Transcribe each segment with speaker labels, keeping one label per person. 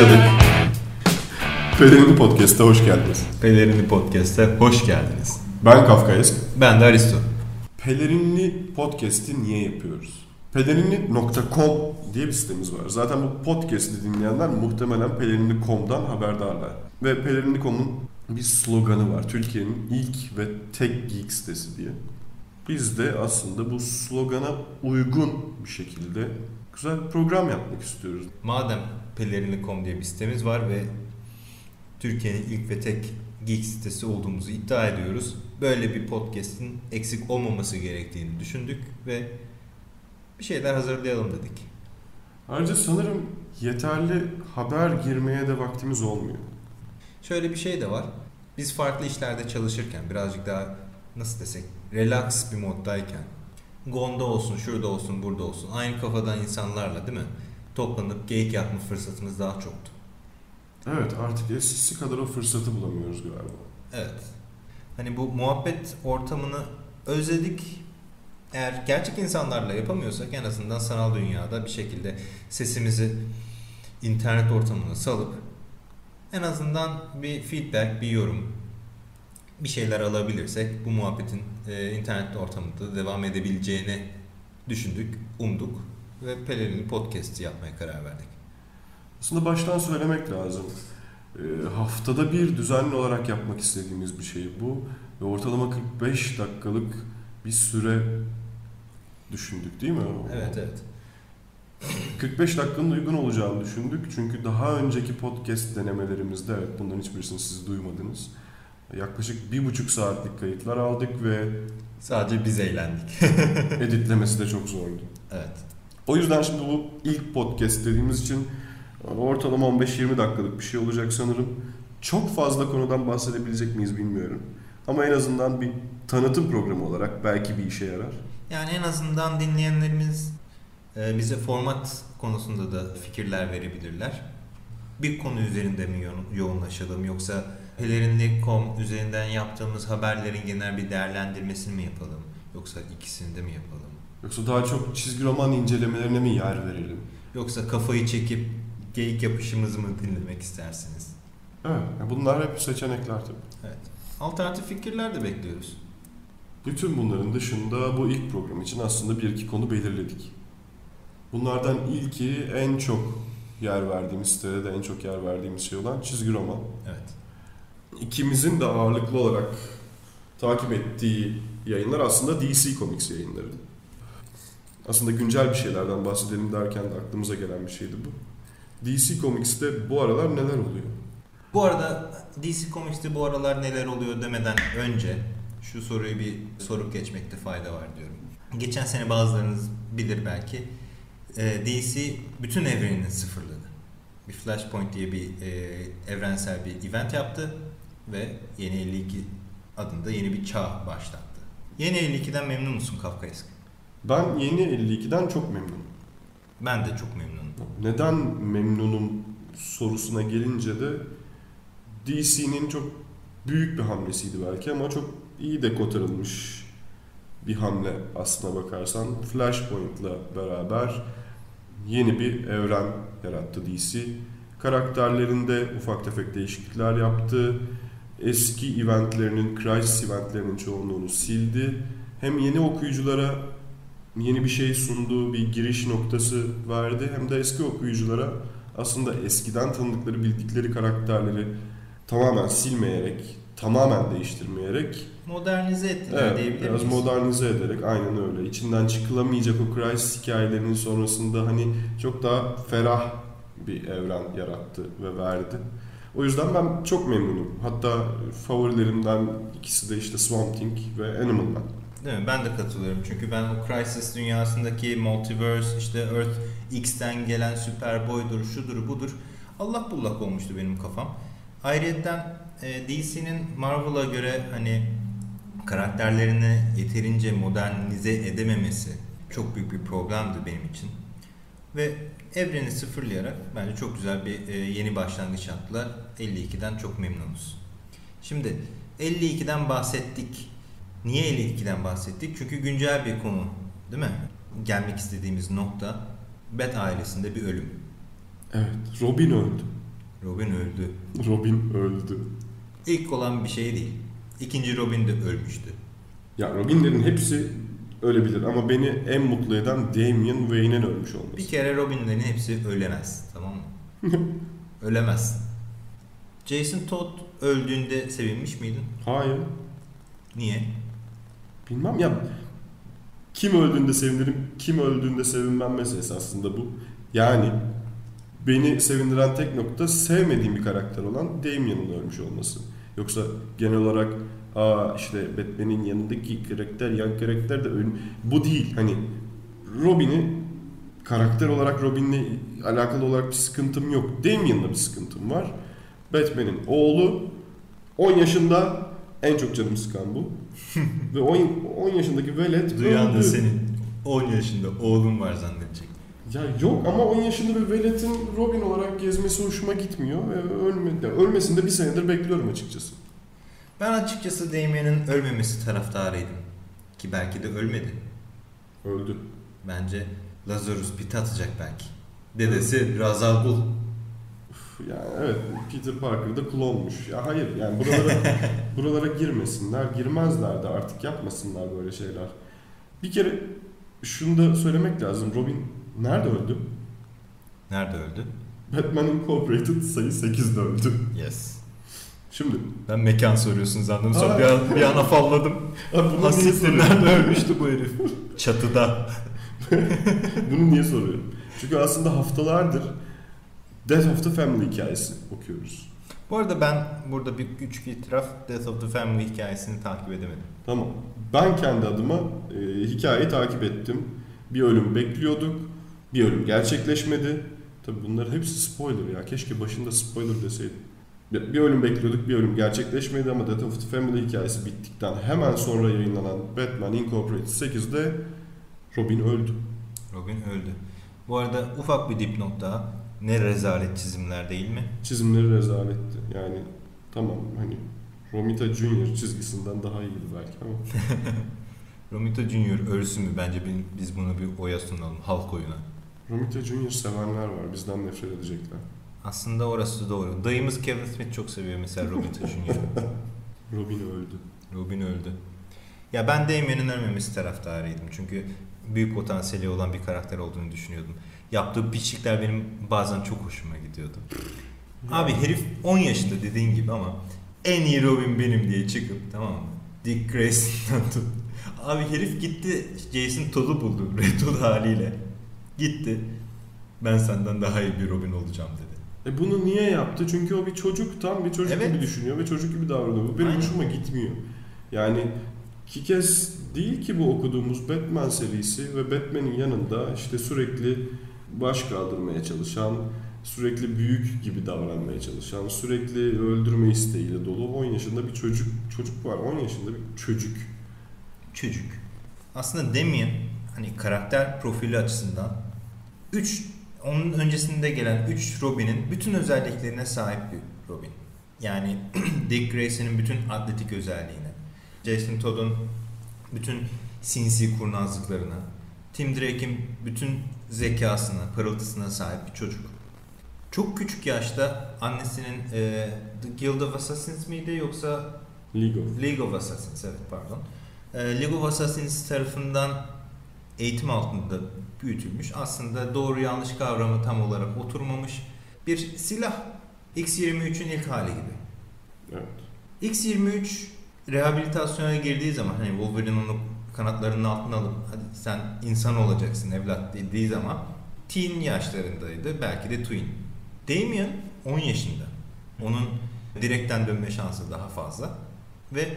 Speaker 1: Başladık. Pelerini Podcast'a hoş geldiniz.
Speaker 2: Pelerinli Podcast'a hoş geldiniz.
Speaker 1: Ben Kafkaesk.
Speaker 2: Ben de Aristo.
Speaker 1: Pelerinli Podcast'i niye yapıyoruz? Pelerinli.com diye bir sitemiz var. Zaten bu podcast'i dinleyenler muhtemelen Pelerinli.com'dan haberdarlar. Ve Pelerinli.com'un bir sloganı var. Türkiye'nin ilk ve tek geek sitesi diye. Biz de aslında bu slogana uygun bir şekilde güzel bir program yapmak istiyoruz.
Speaker 2: Madem Pelerinli.com diye bir sitemiz var ve Türkiye'nin ilk ve tek geek sitesi olduğumuzu iddia ediyoruz. Böyle bir podcast'in eksik olmaması gerektiğini düşündük ve bir şeyler hazırlayalım dedik.
Speaker 1: Ayrıca sanırım yeterli haber girmeye de vaktimiz olmuyor.
Speaker 2: Şöyle bir şey de var. Biz farklı işlerde çalışırken birazcık daha nasıl desek relax bir moddayken Gonda olsun, şurada olsun, burada olsun aynı kafadan insanlarla değil mi? Toplanıp geyik yapma fırsatımız daha çoktu.
Speaker 1: Evet artık eskisi kadar o fırsatı bulamıyoruz galiba.
Speaker 2: Evet. Hani bu muhabbet ortamını özledik. Eğer gerçek insanlarla yapamıyorsak en azından sanal dünyada bir şekilde sesimizi internet ortamına salıp en azından bir feedback, bir yorum, bir şeyler alabilirsek bu muhabbetin e, internet ortamında devam edebileceğini düşündük, umduk ve Pelerinli Podcast'i yapmaya karar verdik.
Speaker 1: Aslında baştan söylemek lazım. Ee, haftada bir düzenli olarak yapmak istediğimiz bir şey bu. Ve ortalama 45 dakikalık bir süre düşündük değil mi?
Speaker 2: Evet, evet.
Speaker 1: 45 dakikanın uygun olacağını düşündük. Çünkü daha önceki podcast denemelerimizde, evet bunların hiçbirisini siz duymadınız. Yaklaşık bir buçuk saatlik kayıtlar aldık ve
Speaker 2: Sadece biz eğlendik.
Speaker 1: editlemesi de çok zordu.
Speaker 2: evet.
Speaker 1: O yüzden şimdi bu ilk podcast dediğimiz için ortalama 15-20 dakikalık bir şey olacak sanırım. Çok fazla konudan bahsedebilecek miyiz bilmiyorum. Ama en azından bir tanıtım programı olarak belki bir işe yarar.
Speaker 2: Yani en azından dinleyenlerimiz e, bize format konusunda da fikirler verebilirler. Bir konu üzerinde mi yo- yoğunlaşalım yoksa pelerinli.com üzerinden yaptığımız haberlerin genel bir değerlendirmesini mi yapalım? Yoksa ikisini de mi yapalım?
Speaker 1: Yoksa daha çok çizgi roman incelemelerine mi yer verelim?
Speaker 2: Yoksa kafayı çekip geyik yapışımızı mı dinlemek istersiniz?
Speaker 1: Evet, yani bunlar hep seçenekler tabii.
Speaker 2: Evet. Alternatif fikirler de bekliyoruz.
Speaker 1: Bütün bunların dışında bu ilk program için aslında bir iki konu belirledik. Bunlardan ilki en çok yer verdiğimiz sitede de en çok yer verdiğimiz şey olan çizgi roman.
Speaker 2: Evet.
Speaker 1: İkimizin de ağırlıklı olarak takip ettiği yayınlar aslında DC Comics yayınları. Aslında güncel bir şeylerden bahsedelim derken de aklımıza gelen bir şeydi bu. DC Comics'te bu aralar neler oluyor?
Speaker 2: Bu arada DC Comics'te bu aralar neler oluyor demeden önce şu soruyu bir sorup geçmekte fayda var diyorum. Geçen sene bazılarınız bilir belki e, DC bütün evrenini sıfırladı. Bir Flashpoint diye bir e, evrensel bir event yaptı ve Yeni 52 adında yeni bir çağ başlattı. Yeni 52'den memnun musun Kafkaesk?
Speaker 1: Ben yeni 52'den çok memnunum.
Speaker 2: Ben de çok memnunum.
Speaker 1: Neden memnunum sorusuna gelince de DC'nin çok büyük bir hamlesiydi belki ama çok iyi de kotarılmış bir hamle aslına bakarsan. Flashpoint'la beraber yeni bir evren yarattı DC. Karakterlerinde ufak tefek değişiklikler yaptı. Eski eventlerinin, Crisis eventlerinin çoğunluğunu sildi. Hem yeni okuyuculara yeni bir şey sunduğu bir giriş noktası verdi hem de eski okuyuculara aslında eskiden tanıdıkları bildikleri karakterleri tamamen silmeyerek, tamamen değiştirmeyerek
Speaker 2: Modernize ettiler
Speaker 1: evet,
Speaker 2: diyebilir
Speaker 1: biraz
Speaker 2: miyiz?
Speaker 1: modernize ederek aynen öyle. İçinden çıkılamayacak o Crisis hikayelerinin sonrasında hani çok daha ferah bir evren yarattı ve verdi. O yüzden ben çok memnunum. Hatta favorilerimden ikisi de işte Swamp Thing ve Animal Man.
Speaker 2: Değil mi? Ben de katılıyorum. Çünkü ben o Crisis dünyasındaki multiverse, işte Earth X'ten gelen Superboy'dur, şudur budur. Allah bullak olmuştu benim kafam. Ayrıca e, DC'nin Marvel'a göre hani karakterlerini yeterince modernize edememesi çok büyük bir problemdi benim için. Ve evreni sıfırlayarak bence çok güzel bir e, yeni başlangıç yaptılar. 52'den çok memnunuz. Şimdi 52'den bahsettik. Niye 52'den bahsettik? Çünkü güncel bir konu değil mi? Gelmek istediğimiz nokta Bat ailesinde bir ölüm.
Speaker 1: Evet, Robin öldü.
Speaker 2: Robin öldü.
Speaker 1: Robin öldü.
Speaker 2: İlk olan bir şey değil. İkinci Robin de ölmüştü.
Speaker 1: Ya Robinlerin hepsi ölebilir ama beni en mutlu eden Damian Wayne'in ölmüş olması.
Speaker 2: Bir kere Robin'lerin hepsi ölemez. Tamam mı? Ölemezsin. Jason Todd öldüğünde sevinmiş miydin?
Speaker 1: Hayır.
Speaker 2: Niye?
Speaker 1: Bilmem ya. Kim öldüğünde sevinirim, kim öldüğünde sevinmem meselesi aslında bu. Yani beni sevindiren tek nokta sevmediğim bir karakter olan Damian'ın ölmüş olması. Yoksa genel olarak aa işte Batman'in yanındaki karakter, yan karakter de ölüm. Bu değil. Hani Robin'i karakter olarak Robin'le alakalı olarak bir sıkıntım yok. Damian'la bir sıkıntım var. Batman'in oğlu 10 yaşında en çok canım sıkan bu. Ve 10, 10 yaşındaki velet
Speaker 2: Duyan da
Speaker 1: öldü.
Speaker 2: senin 10 yaşında oğlun var zannedecek.
Speaker 1: Ya yok ama 10 yaşında bir veletin Robin olarak gezmesi hoşuma gitmiyor ve ölme, ya ölmesini de bir senedir bekliyorum açıkçası.
Speaker 2: Ben açıkçası Damien'in ölmemesi taraftarıydım. Ki belki de ölmedi.
Speaker 1: Öldü.
Speaker 2: Bence Lazarus pit atacak belki. Dedesi Ra's al Ghul.
Speaker 1: Üf, Yani evet Peter Parker da klonmuş. Ya hayır yani buralara buralara girmesinler, girmezler de artık yapmasınlar böyle şeyler. Bir kere şunu da söylemek lazım. Robin nerede öldü?
Speaker 2: Nerede öldü?
Speaker 1: Batman Incorporated sayı 8'de öldü.
Speaker 2: Yes.
Speaker 1: Şimdi
Speaker 2: Ben mekan soruyorsun sandım. Sonra bir an, bir an afalladım.
Speaker 1: Soruyorum?
Speaker 2: nerede ölmüştü bu herif? Çatıda.
Speaker 1: Bunu niye soruyorum? Çünkü aslında haftalardır Death of the Family hikayesi okuyoruz.
Speaker 2: Bu arada ben burada bir küçük itiraf Death of the Family hikayesini takip edemedim.
Speaker 1: Tamam. Ben kendi adıma e, hikayeyi takip ettim. Bir ölüm bekliyorduk. Bir ölüm gerçekleşmedi. Tabi bunların hepsi spoiler ya. Keşke başında spoiler deseydim. Bir, bir ölüm bekliyorduk, bir ölüm gerçekleşmedi ama Death of the Family hikayesi bittikten hemen sonra yayınlanan Batman Incorporated 8'de Robin öldü.
Speaker 2: Robin öldü. Bu arada ufak bir dipnot daha. Ne rezalet çizimler değil mi?
Speaker 1: Çizimleri rezaletti. Yani tamam hani Romita Junior çizgisinden daha iyiydi belki ama
Speaker 2: Romita Junior ölsün mü? Bence bi- biz bunu bir oya sunalım. Halk oyuna.
Speaker 1: Romita Junior sevenler var. Bizden nefret edecekler.
Speaker 2: Aslında orası doğru. Dayımız Kevin Smith çok seviyor mesela Romita Junior.
Speaker 1: Robin öldü.
Speaker 2: Robin öldü. Ya ben Damien'in ölmemesi taraftarıydım. Çünkü büyük potansiyeli olan bir karakter olduğunu düşünüyordum. Yaptığı piçlikler benim bazen çok hoşuma gidiyordu. Abi herif 10 yaşında dediğin gibi ama en iyi Robin benim diye çıkıp tamam mı? Dick Grayson'dan tut. Abi herif gitti Jason Todd'u buldu Red Hood haliyle. Gitti. Ben senden daha iyi bir Robin olacağım dedi.
Speaker 1: E bunu niye yaptı? Çünkü o bir çocuk, tam bir çocuk
Speaker 2: Evet.
Speaker 1: gibi düşünüyor ve çocuk gibi davranıyor. Bu benim
Speaker 2: Aynen.
Speaker 1: hoşuma gitmiyor. Yani iki kez değil ki bu okuduğumuz Batman serisi ve Batman'in yanında işte sürekli baş kaldırmaya çalışan, sürekli büyük gibi davranmaya çalışan, sürekli öldürme isteğiyle dolu 10 yaşında bir çocuk çocuk var. 10 yaşında bir çocuk.
Speaker 2: Çocuk. Aslında Damien hani karakter profili açısından 3 onun öncesinde gelen 3 Robin'in bütün özelliklerine sahip bir Robin. Yani Dick Grayson'ın bütün atletik özelliğine, Jason Todd'un bütün sinsi kurnazlıklarına, Tim Drake'in bütün zekasına, pırıltısına sahip bir çocuk. Çok küçük yaşta annesinin e, The Guild of Assassins miydi yoksa
Speaker 1: League of.
Speaker 2: League of Assassins evet pardon. Ee, League of Assassins tarafından eğitim altında büyütülmüş. Aslında doğru yanlış kavramı tam olarak oturmamış bir silah. X-23'ün ilk hali gibi.
Speaker 1: Evet.
Speaker 2: X-23 rehabilitasyona girdiği zaman hani Wolverine onu kanatlarının altına alıp hadi sen insan olacaksın evlat dediği zaman teen yaşlarındaydı. Belki de twin. Damien 10 yaşında. Onun direkten dönme şansı daha fazla. Ve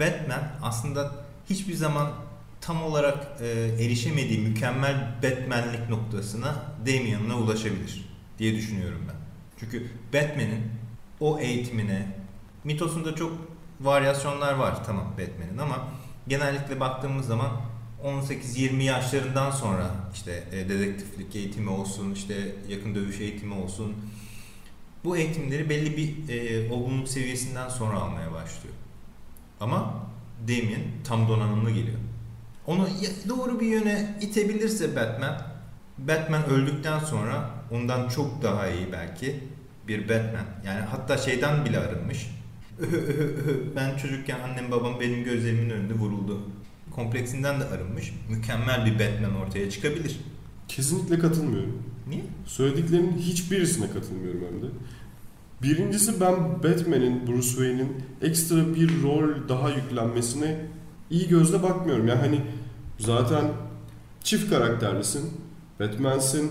Speaker 2: Batman aslında hiçbir zaman tam olarak e, erişemediği mükemmel Batman'lik noktasına Damien'la ulaşabilir diye düşünüyorum ben. Çünkü Batman'in o eğitimine mitosunda çok varyasyonlar var tamam Batman'in ama genellikle baktığımız zaman 18-20 yaşlarından sonra işte e, dedektiflik eğitimi olsun, işte yakın dövüş eğitimi olsun. Bu eğitimleri belli bir e, olgunluk seviyesinden sonra almaya başlıyor. Ama Damien tam donanımlı geliyor. Onu doğru bir yöne itebilirse Batman, Batman öldükten sonra ondan çok daha iyi belki bir Batman. Yani hatta şeyden bile arınmış. Ben çocukken annem babam benim gözlerimin önünde vuruldu. Kompleksinden de arınmış. Mükemmel bir Batman ortaya çıkabilir.
Speaker 1: Kesinlikle katılmıyorum.
Speaker 2: Niye?
Speaker 1: Söylediklerinin hiçbirisine katılmıyorum hem de. Birincisi ben Batman'in, Bruce Wayne'in ekstra bir rol daha yüklenmesine iyi gözle bakmıyorum. Yani hani zaten çift karakterlisin. Batman'sin,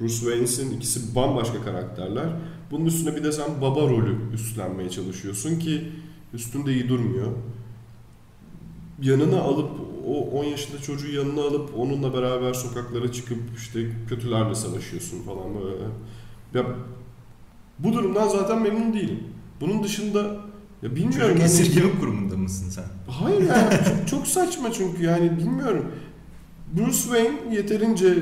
Speaker 1: Bruce Wayne'sin. ikisi bambaşka karakterler. Bunun üstüne bir de sen baba rolü üstlenmeye çalışıyorsun ki üstünde iyi durmuyor. Yanına alıp o 10 yaşında çocuğu yanına alıp onunla beraber sokaklara çıkıp işte kötülerle savaşıyorsun falan böyle. Ya bu durumdan zaten memnun değilim. Bunun dışında ya bilmiyorum.
Speaker 2: Çocuk
Speaker 1: hani-
Speaker 2: esirgeme kurumunda mısın sen?
Speaker 1: Hayır ya çok, çok saçma çünkü yani bilmiyorum. Bruce Wayne yeterince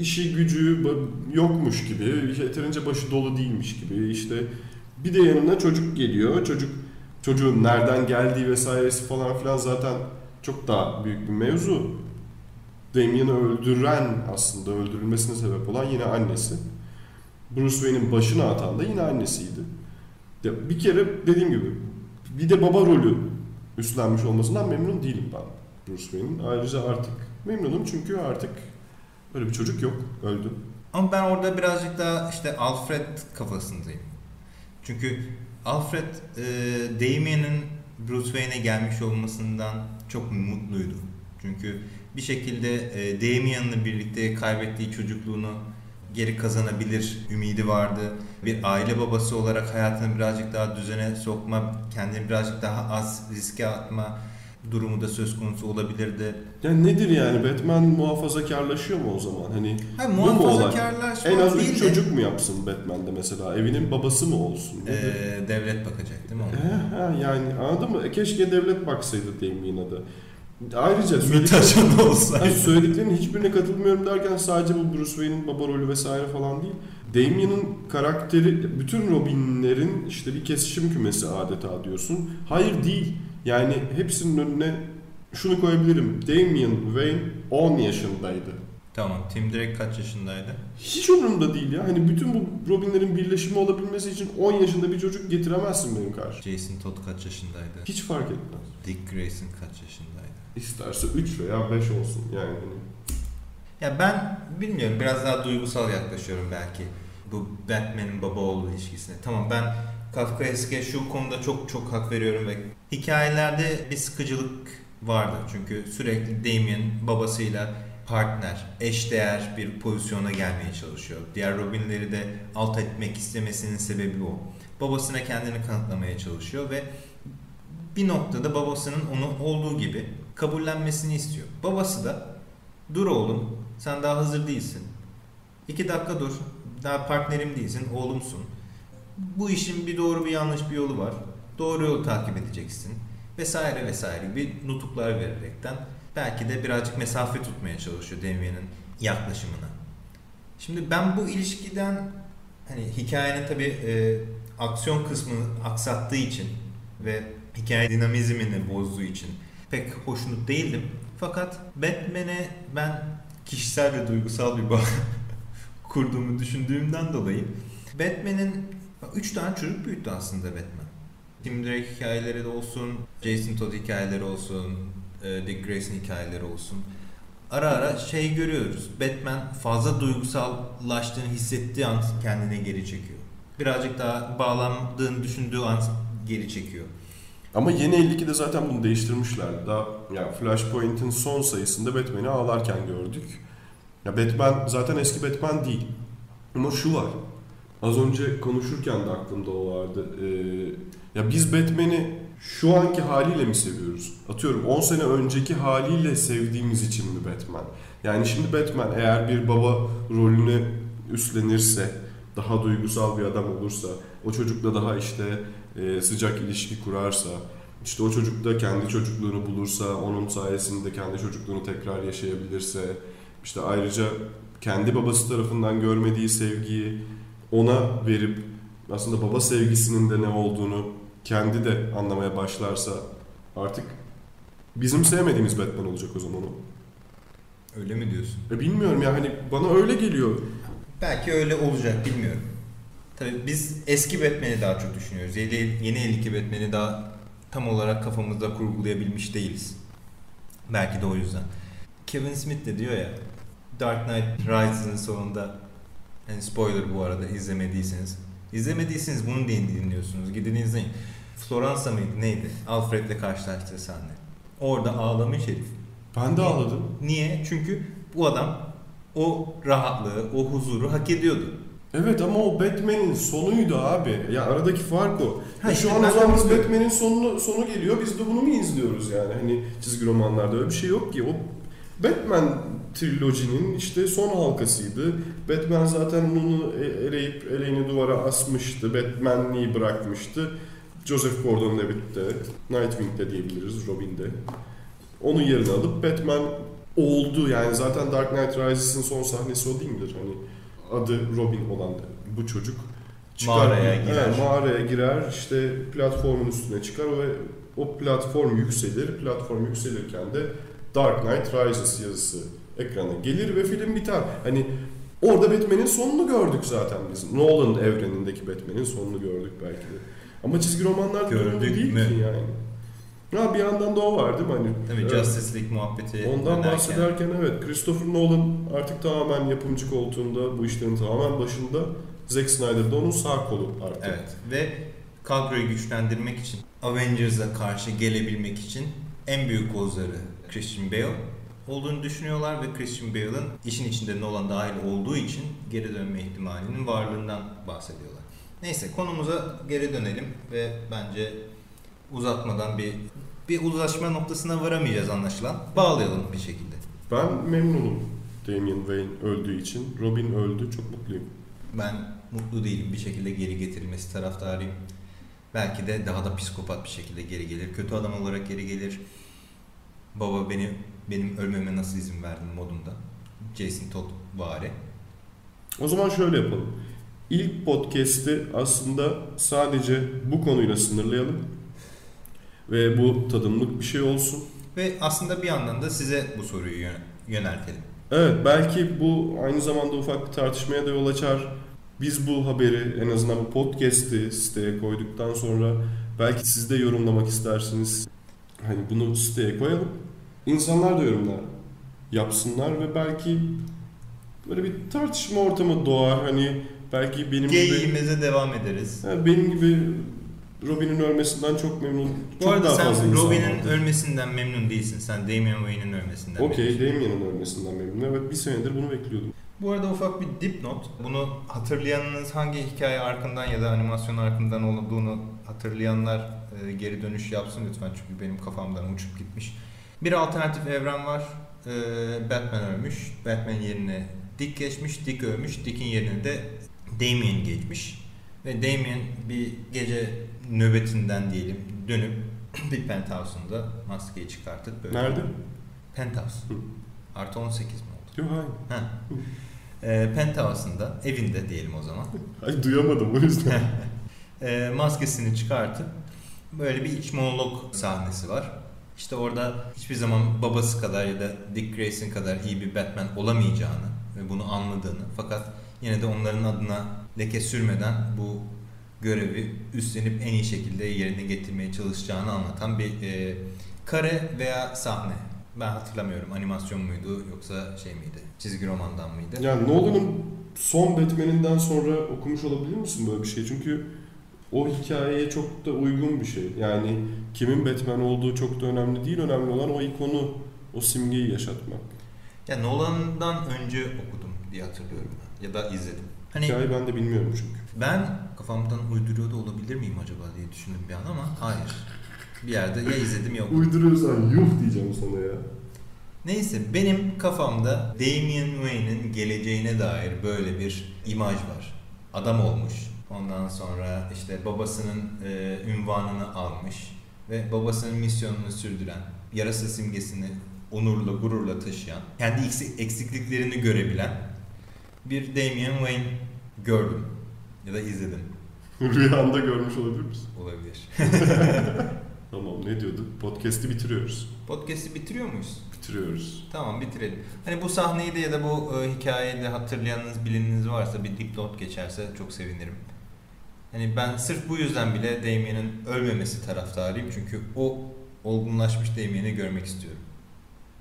Speaker 1: işi gücü yokmuş gibi, yeterince başı dolu değilmiş gibi işte bir de yanına çocuk geliyor. Çocuk çocuğun nereden geldiği vesairesi falan filan zaten çok daha büyük bir mevzu. Damien'i öldüren aslında öldürülmesine sebep olan yine annesi. Bruce Wayne'in başına atan da yine annesiydi. Ya bir kere dediğim gibi bir de baba rolü üstlenmiş olmasından memnun değilim ben Bruce Wayne'in. Ayrıca artık memnunum çünkü artık böyle bir çocuk yok. Öldü.
Speaker 2: Ama ben orada birazcık daha işte Alfred kafasındayım. Çünkü Alfred e, Damien'in Bruce Wayne'e gelmiş olmasından çok mutluydu. Çünkü bir şekilde e, Damien'le birlikte kaybettiği çocukluğunu geri kazanabilir ümidi vardı. Bir aile babası olarak hayatını birazcık daha düzene sokma, kendini birazcık daha az riske atma durumu da söz konusu olabilirdi.
Speaker 1: Yani nedir yani Batman muhafazakarlaşıyor mu o zaman? Hani
Speaker 2: Hayır,
Speaker 1: Bu mu olay? en az
Speaker 2: değil
Speaker 1: üç
Speaker 2: de,
Speaker 1: çocuk mu yapsın Batman'de mesela? Evinin babası mı olsun? Nedir?
Speaker 2: e, devlet bakacak değil mi ona?
Speaker 1: He, he, yani anladın mı? E, keşke devlet baksaydı Damien'a da. Ayrıca
Speaker 2: Mitaşan
Speaker 1: söylediklerin,
Speaker 2: olsaydı.
Speaker 1: Söylediklerinin hiçbirine katılmıyorum derken sadece bu Bruce Wayne'in baba rolü vesaire falan değil. Damien'in karakteri bütün Robin'lerin işte bir kesişim kümesi adeta diyorsun. Hayır değil. Yani hepsinin önüne şunu koyabilirim. Damien Wayne 10 yaşındaydı.
Speaker 2: Tamam. Tim Drake kaç yaşındaydı?
Speaker 1: Hiç umurumda değil ya. Hani bütün bu Robin'lerin birleşimi olabilmesi için 10 yaşında bir çocuk getiremezsin benim karşıma.
Speaker 2: Jason Todd kaç yaşındaydı?
Speaker 1: Hiç fark etmez.
Speaker 2: Dick Grayson kaç yaşındaydı?
Speaker 1: İsterse 3 veya 5 olsun yani.
Speaker 2: Ya ben bilmiyorum biraz daha duygusal yaklaşıyorum belki bu Batman'in baba oğlu ilişkisine. Tamam ben Kafkaeske şu konuda çok çok hak veriyorum ve hikayelerde bir sıkıcılık vardı. Çünkü sürekli Damien babasıyla partner, eşdeğer bir pozisyona gelmeye çalışıyor. Diğer Robin'leri de alt etmek istemesinin sebebi o. Babasına kendini kanıtlamaya çalışıyor ve bir noktada babasının onu olduğu gibi kabullenmesini istiyor. Babası da dur oğlum sen daha hazır değilsin. İki dakika dur. Daha partnerim değilsin, oğlumsun. Bu işin bir doğru bir yanlış bir yolu var. Doğru yolu takip edeceksin. Vesaire vesaire gibi nutuklar vererekten belki de birazcık mesafe tutmaya çalışıyor Damien'in yaklaşımına. Şimdi ben bu ilişkiden hani hikayenin tabi e, aksiyon kısmını aksattığı için ve hikaye dinamizmini bozduğu için pek hoşnut değildim. Fakat Batman'e ben kişisel ve duygusal bir bağ kurduğumu düşündüğümden dolayı Batman'in 3 tane çocuk büyüttü aslında Batman. Tim Drake hikayeleri de olsun, Jason Todd hikayeleri olsun, e, Dick Grayson hikayeleri olsun. Ara ara şey görüyoruz. Batman fazla duygusallaştığını hissettiği an kendine geri çekiyor. Birazcık daha bağlandığını düşündüğü an geri çekiyor.
Speaker 1: Ama yeni 52'de zaten bunu değiştirmişler. Daha yani Flashpoint'in son sayısında Batman'i ağlarken gördük. Ya Batman zaten eski Batman değil. Ama şu var. Az önce konuşurken de aklımda o vardı. Ee, ya biz Batman'i şu anki haliyle mi seviyoruz? Atıyorum 10 sene önceki haliyle sevdiğimiz için mi Batman? Yani şimdi Batman eğer bir baba rolünü üstlenirse, daha duygusal bir adam olursa, o çocukla daha işte e, sıcak ilişki kurarsa, işte o çocuk da kendi çocukluğunu bulursa, onun sayesinde kendi çocukluğunu tekrar yaşayabilirse, işte ayrıca kendi babası tarafından görmediği sevgiyi ona verip aslında baba sevgisinin de ne olduğunu kendi de anlamaya başlarsa artık bizim sevmediğimiz Batman olacak o zaman o.
Speaker 2: Öyle mi diyorsun?
Speaker 1: E bilmiyorum ya hani bana öyle geliyor.
Speaker 2: Belki öyle olacak bilmiyorum. Tabii biz eski Batman'i daha çok düşünüyoruz. Yeni, yeni 52 Batman'i daha tam olarak kafamızda kurgulayabilmiş değiliz. Belki de o yüzden. Kevin Smith de diyor ya Dark Knight Rises'ın sonunda yani spoiler bu arada izlemediyseniz. İzlemediyseniz bunu dinliyorsunuz. Gidin izleyin. Floransa mıydı neydi? Alfred'le karşılaştığı sahne. Orada ağlamış herif.
Speaker 1: Ben de ağladım.
Speaker 2: Niye? Çünkü bu adam o rahatlığı, o huzuru hak ediyordu.
Speaker 1: Evet ama o Batman'in sonuydu abi. Ya aradaki fark o.
Speaker 2: Ha işte
Speaker 1: şu an o zaman biz Batman'in sonu, sonu geliyor. Biz de bunu mu izliyoruz yani? Hani çizgi romanlarda öyle bir şey yok ki. O Batman trilojinin işte son halkasıydı. Batman zaten onu eleyip eleğini duvara asmıştı. Batman'liği bırakmıştı. Joseph Gordon-Levitt de, Nightwing de diyebiliriz, Robin de. Onun yerini alıp Batman oldu yani zaten Dark Knight Rises'in son sahnesi o değil midir? Hani adı Robin olan bu çocuk
Speaker 2: Mağaraya girer.
Speaker 1: He, mağaraya girer işte platformun üstüne çıkar ve o platform yükselir. Platform yükselirken de Dark Knight Rises yazısı ekrana gelir ve film biter. Hani orada Batman'in sonunu gördük zaten biz. Nolan evrenindeki Batman'in sonunu gördük belki de. Ama çizgi romanlarda
Speaker 2: Gördük
Speaker 1: değil
Speaker 2: mü?
Speaker 1: ki yani. Ha bir yandan da o var değil mi? Hani,
Speaker 2: Tabii
Speaker 1: evet.
Speaker 2: Justice League muhabbeti
Speaker 1: Ondan
Speaker 2: dönerken-
Speaker 1: bahsederken evet Christopher Nolan artık tamamen yapımcı koltuğunda bu işlerin tamamen başında Zack Snyder da onun sağ kolu artık.
Speaker 2: Evet ve kadroyu güçlendirmek için Avengers'a karşı gelebilmek için en büyük kozları Christian Bale olduğunu düşünüyorlar ve Christian Bale'ın işin içinde Nolan dahil olduğu için geri dönme ihtimalinin varlığından bahsediyorlar. Neyse konumuza geri dönelim ve bence uzatmadan bir bir uzlaşma noktasına varamayacağız anlaşılan. Bağlayalım bir şekilde.
Speaker 1: Ben memnunum Damian Wayne öldüğü için. Robin öldü çok mutluyum.
Speaker 2: Ben mutlu değilim bir şekilde geri getirilmesi taraftarıyım. Belki de daha da psikopat bir şekilde geri gelir. Kötü adam olarak geri gelir. Baba beni benim ölmeme nasıl izin verdin modunda. Jason Todd vari.
Speaker 1: O zaman şöyle yapalım. İlk podcast'i aslında sadece bu konuyla sınırlayalım. Ve bu tadımlık bir şey olsun.
Speaker 2: Ve aslında bir yandan da size bu soruyu yön- yöneltelim.
Speaker 1: Evet belki bu aynı zamanda ufak bir tartışmaya da yol açar. Biz bu haberi en azından bu podcast'i siteye koyduktan sonra belki siz de yorumlamak istersiniz. Hani bunu siteye koyalım. İnsanlar da yorumlar yapsınlar ve belki böyle bir tartışma ortamı doğar. Hani belki benim gibi
Speaker 2: Geyiğimize devam ederiz.
Speaker 1: Ha, benim gibi Robin'in ölmesinden çok memnun.
Speaker 2: Bu
Speaker 1: çok
Speaker 2: arada
Speaker 1: daha
Speaker 2: sen
Speaker 1: fazla insan
Speaker 2: Robin'in ölmesinden memnun değilsin. Sen Damian Wayne'in ölmesinden
Speaker 1: Okey. Damian'ın ölmesinden memnunum. Evet, bir senedir bunu bekliyordum.
Speaker 2: Bu arada ufak bir dipnot. Bunu hatırlayanınız hangi hikaye arkından ya da animasyon arkından olduğunu hatırlayanlar e, geri dönüş yapsın lütfen çünkü benim kafamdan uçup gitmiş. Bir alternatif evren var. E, Batman ölmüş. Batman yerine Dick geçmiş. Dick ölmüş. Dick'in yerine de Damian geçmiş. Ve Damian bir gece nöbetinden diyelim dönüp bir penthouse'unda maskeyi çıkartıp böyle.
Speaker 1: Nerede?
Speaker 2: Penthouse.
Speaker 1: Hı.
Speaker 2: Artı 18 mi oldu?
Speaker 1: Yok hayır.
Speaker 2: Ha. E, penthouse'ında, evinde diyelim o zaman.
Speaker 1: Ay duyamadım o yüzden.
Speaker 2: E, maskesini çıkartıp böyle bir iç monolog sahnesi var. İşte orada hiçbir zaman babası kadar ya da Dick Grayson kadar iyi bir Batman olamayacağını ve bunu anladığını fakat yine de onların adına leke sürmeden bu görevi üstlenip en iyi şekilde yerine getirmeye çalışacağını anlatan bir e, kare veya sahne. Ben hatırlamıyorum animasyon muydu yoksa şey miydi çizgi romandan mıydı?
Speaker 1: yani Nolan'ın son Batman'inden sonra okumuş olabilir misin böyle bir şey? Çünkü o hikayeye çok da uygun bir şey. Yani kimin Batman olduğu çok da önemli değil. Önemli olan o ikonu, o simgeyi yaşatmak.
Speaker 2: Ya Nolan'dan önce okudum diye hatırlıyorum ben. Ya da izledim. Hani
Speaker 1: Hikayeyi ben de bilmiyorum çünkü.
Speaker 2: ben kafamdan uyduruyor da olabilir miyim acaba diye düşündüm bir an ama hayır. Bir yerde ya izledim ya okudum.
Speaker 1: Uyduruyorsan yuh diyeceğim sana ya.
Speaker 2: Neyse benim kafamda Damian Wayne'in geleceğine dair böyle bir imaj var. Adam olmuş. Ondan sonra işte babasının e, ünvanını almış ve babasının misyonunu sürdüren, yarasa simgesini onurla, gururla taşıyan, kendi eksik- eksikliklerini görebilen bir Damian Wayne gördüm ya da izledim
Speaker 1: Rüyanda görmüş olabilir misin?
Speaker 2: olabilir.
Speaker 1: Tamam ne diyorduk? Podcast'i bitiriyoruz.
Speaker 2: Podcast'i bitiriyor muyuz?
Speaker 1: Bitiriyoruz.
Speaker 2: Tamam bitirelim. Hani bu sahneyi de ya da bu e, hikayeyi de hatırlayanınız bileniniz varsa bir dipnot geçerse çok sevinirim. Hani ben sırf bu yüzden bile Damien'in ölmemesi taraftarıyım. Çünkü o olgunlaşmış Damien'i görmek istiyorum.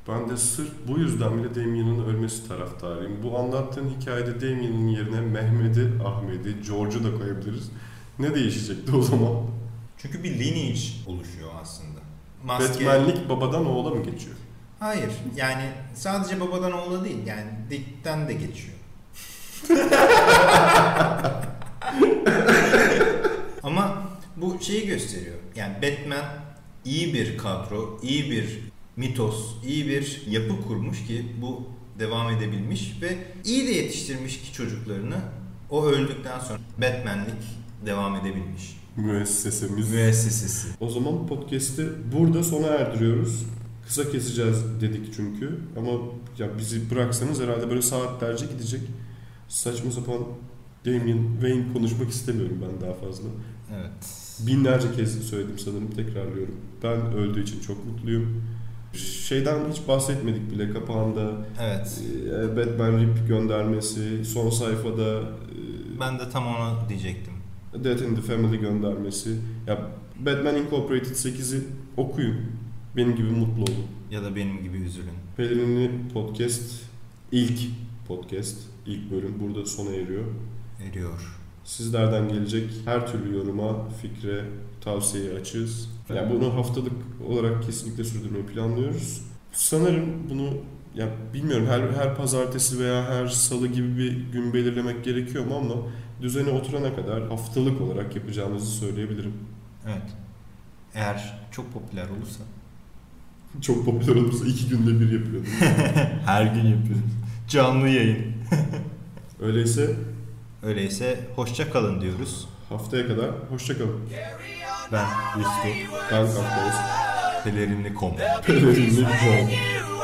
Speaker 1: Ben de sırf bu yüzden bile Damien'in ölmesi taraftarıyım. Bu anlattığın hikayede Damien'in yerine Mehmet'i, Ahmet'i, George'u da koyabiliriz. Ne değişecekti o zaman?
Speaker 2: Çünkü bir lineage oluşuyor aslında. Maske...
Speaker 1: Batman'lik babadan oğula mı geçiyor?
Speaker 2: Hayır. Yani sadece babadan oğula değil. Yani Dick'ten de geçiyor. Ama bu şeyi gösteriyor. Yani Batman iyi bir kadro, iyi bir mitos, iyi bir yapı kurmuş ki bu devam edebilmiş ve iyi de yetiştirmiş ki çocuklarını o öldükten sonra Batman'lik devam edebilmiş.
Speaker 1: Müessesemiz.
Speaker 2: Müessesesi.
Speaker 1: O zaman podcast'i burada sona erdiriyoruz. Kısa keseceğiz dedik çünkü. Ama ya bizi bıraksanız herhalde böyle saatlerce gidecek. Saçma sapan Damien Wayne konuşmak istemiyorum ben daha fazla.
Speaker 2: Evet.
Speaker 1: Binlerce kez söyledim sanırım tekrarlıyorum. Ben öldüğü için çok mutluyum. Şeyden hiç bahsetmedik bile kapağında.
Speaker 2: Evet.
Speaker 1: e, Batman Rip göndermesi, son sayfada e,
Speaker 2: Ben de tam onu diyecektim.
Speaker 1: Death in the Family göndermesi. Ya Batman Incorporated 8'i okuyun. Benim gibi mutlu olun.
Speaker 2: Ya da benim gibi üzülün.
Speaker 1: Pelerinli podcast ilk podcast, ilk bölüm burada sona eriyor.
Speaker 2: Eriyor.
Speaker 1: Sizlerden gelecek her türlü yoruma, fikre, tavsiyeye açığız. Yani bunu haftalık olarak kesinlikle sürdürmeyi planlıyoruz. Sanırım bunu ya bilmiyorum her her pazartesi veya her salı gibi bir gün belirlemek gerekiyor mu ama düzene oturana kadar haftalık olarak yapacağımızı söyleyebilirim.
Speaker 2: Evet. Eğer çok popüler olursa.
Speaker 1: Çok popüler olursa iki günde bir yapıyordum.
Speaker 2: Her gün yapıyoruz. Canlı yayın.
Speaker 1: Öyleyse
Speaker 2: Öyleyse hoşça kalın diyoruz.
Speaker 1: haftaya kadar hoşçakalın.
Speaker 2: Ben Yusuf.
Speaker 1: Ben.
Speaker 2: Pelerinli.com
Speaker 1: Pelerinli John.
Speaker 3: you